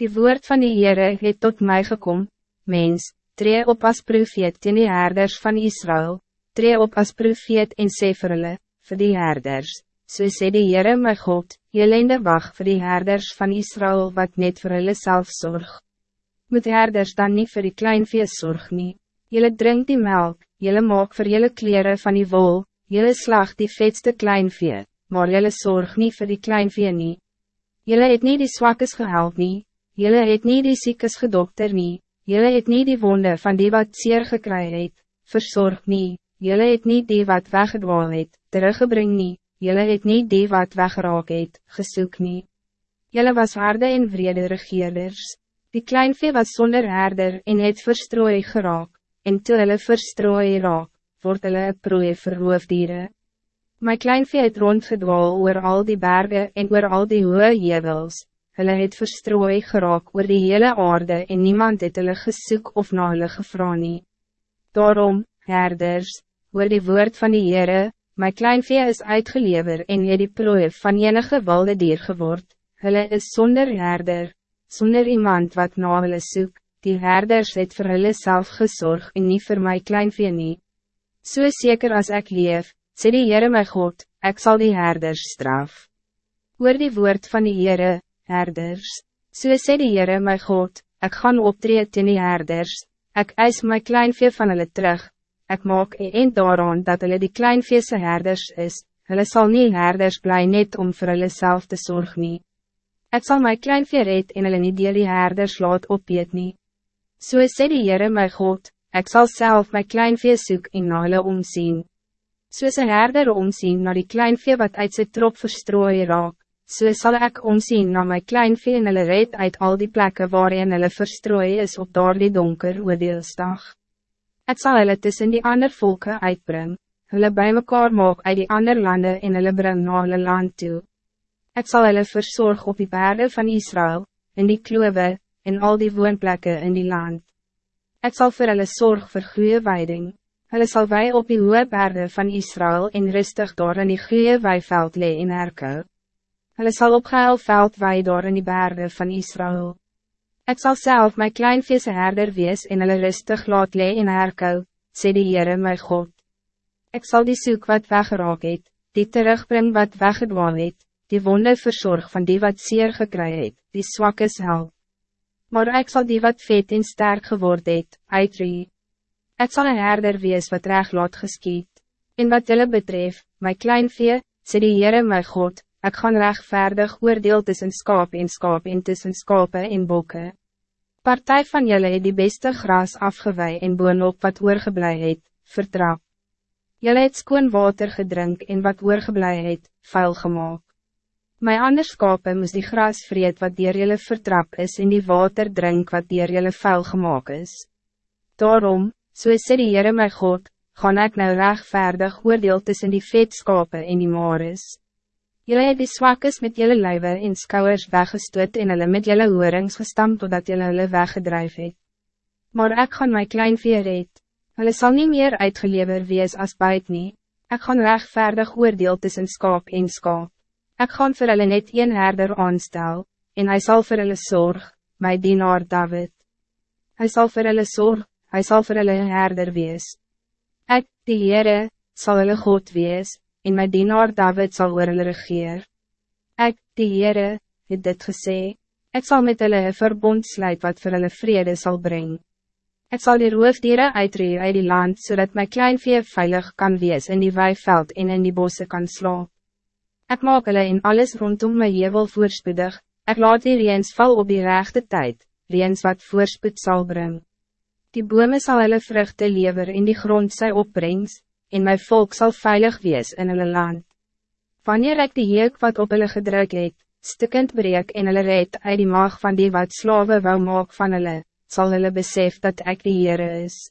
Die woord van die Heere het tot mij gekom, mens, tree op as profeet teen die herders van Israël, tree op as profeet en sê vir hulle, vir die herders, so sê die Heere my God, jelende wacht vir die herders van Israël wat net vir hulle self zorg. Moet herders dan niet voor die kleinvee zorg nie, jylle drink die melk, jylle maak vir jylle kleren van die wol, jylle slag die vetste kleinvee, maar jylle zorg niet voor die kleinvee nie. Jylle het nie die zwakkes gehelp nie, Jelle het niet die ziekes gedokter nie, jelle het niet die wonde van die wat zeer gekry het, verzorg nie, jelle het niet die wat weggedwaal het, teruggebring nie, jelle het niet die wat weggeraak het, gesoek nie. Jelle was harde en vrede regeerders, die kleinvee was zonder herder en het verstrooi geraak, en toe hulle verstrooi raak, word hulle een prooi vir roofdieren. My kleinvee het rondgedwaal oor al die bergen en oor al die hoë jevels, hulle het verstrooi geraak oor die hele aarde en niemand het hulle gesoek of na hulle gevra nie. Daarom, herders, oor die woord van die Heere, my kleinvee is uitgelever en het die prooi van enige wilde dier geword, hulle is zonder herder, zonder iemand wat na hulle soek, die herders het vir hulle self gesorg en niet voor my kleinvee nie. So zeker als ik leef, sê die Heere my God, ik zal die herders straf. Oor die woord van die Heere, herders. So sê die Heere my God, ik gaan optreden teen die herders, ik eis my kleinvee van hulle terug, ik maak een eind daaraan dat hulle die kleinveese herders is, hulle sal nie herders bly net om vir hulle self te zorg nie. Ek sal my kleinvee red en hulle nie deel die herders laat opeet nie. So sê die Heere my God, ik zal zelf my kleinvee soek en na hulle omsien. Soos een herder omsien na die kleinvee wat uit sy trop verstrooi raak, so sal ek omsien na my kleinvee en hulle red uit al die plekken waarin hulle verstrooi is op daar die donker oordeelsdag. Ek sal hulle tussen die ander volken uitbring, hulle bij mekaar maak uit die ander landen en hulle bring na hulle land toe. Ek sal hulle verzorg op die bergen van Israël, in die kloewe, en al die woonplekken in die land. Ek sal vir hulle zorg vir goeie weiding, hulle sal wij op die hoë bergen van Israël en rustig door in die goeie weiveld lee en herkou. Hulle sal op geil veld waai daar in die bergen van Israël. Ik zal zelf mijn kleinvese herder wees en hulle rustig laat lee en herkou, sê die Heere my God. Ik zal die soek wat weggeraak het, die terugbring wat weggedwaal het, die wonde verzorg van die wat zeer gekry het, die zwak is help. Maar ik zal die wat vet en sterk geword het, uitrie. Ik zal een herder wees wat reg laat geskiet. In wat julle betref, my kleinvee, sê die Heere my God, Ik gaan rechtvaardig oordeel tussen skaap en skaap en tussen skape en bokke. Partij van jullie het die beste gras afgewei en boonop wat oorgeblij het, vertrap. Jullie het skoon water gedrink en wat oorgeblij het, vuil gemaakt. My ander skape moes die gras vreet wat dier jullie vertrap is en die water drink wat dier jullie vuil gemaakt is. Daarom, so sê die Heere my God, gaan ik nou rechtvaardig oordeel tussen die vetskape en die mares. Jullie het die zwakkes met jullie lijven en skouwers weggestoot en hulle met jullie hoorings gestampt totdat jullie hulle weggedrijf het. Maar ik gaan my klein veer red. Hulle sal nie meer uitgelever wees as buit nie. Ek gaan rechtvaardig oordeel tussen skaap en skaap. Ek gaan vir hulle net een herder aanstel, en hij zal vir hulle zorg, my dienaar David. Hij zal vir hulle zorg, hij zal vir hulle herder wees. Ek, die Heere, sal hulle God wees, en my dienaar David zal oor hulle regeer. Ek, die Heere, het dit gesê, ek zal met hulle een verbond sluit wat vir hulle vrede zal brengen. Ik zal die roofdieren uitreer uit die land, zodat mijn kleinvee veilig kan wees in die weiveld en in die bossen kan slaap. Ik maak hulle in alles rondom my jevel voorspoedig, ik laat die reens val op die rechte tijd, reens wat voorspoed zal brengen. Die bome zal hulle vruchten lever in die grond sy opbrengst, en mijn volk zal veilig wees in hulle land. Wanneer ek die heek wat op hulle gedruk het, stukkend breek en hulle red uit die maag van die wat slawe wou maak van hulle, sal hulle besef dat ik die Heere is.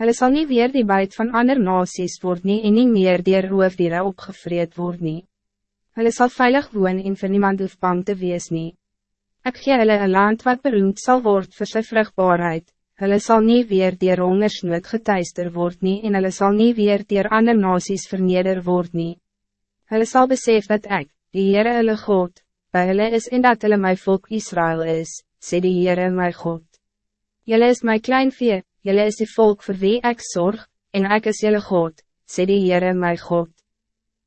Hulle sal nie weer die buit van ander nasies word nie en nie meer dier roofdiere opgevreed word nie. Hulle sal veilig woon en vir niemand hoef bang te wees nie. Ek gee hulle een land wat beroemd zal worden voor zijn vruchtbaarheid, Hulle sal nie weer dier hongersnood getuister word nie en hulle sal nie weer dier ander nasies verneder word nie. Hulle sal besef dat ik, die Heere hulle God, by hulle is en dat hulle my volk Israël is, sê die Heere my God. Jelle is my klein vee, jelle is die volk voor wie ik zorg, en ik is jelle God, sê die Heere my God.